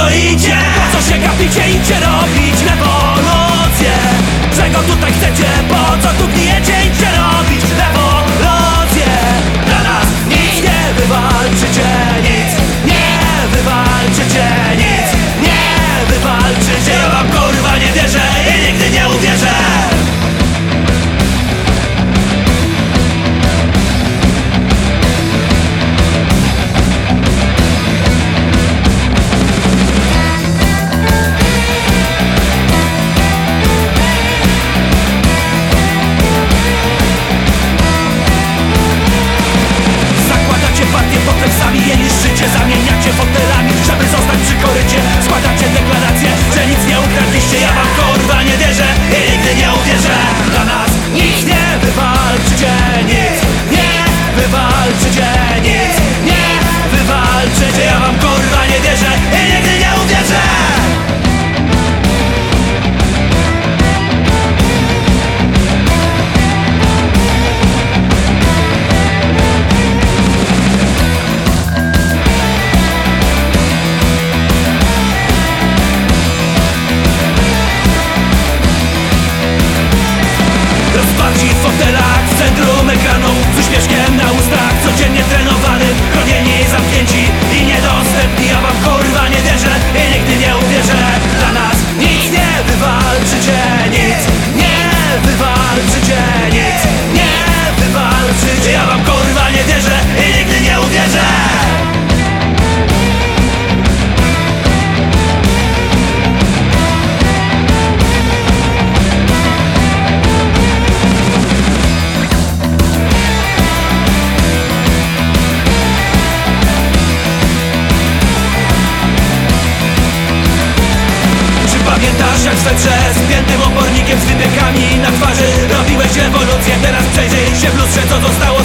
stoicie Po co się gapicie, idźcie robić na nie wierzę i nigdy nie uwierzę Dla nas nic nie wywalczycie, nic. Pamiętasz jak swe z piętym opornikiem z wypiekami na twarzy Robiłeś rewolucję, teraz przejrzyj się w lustrze co zostało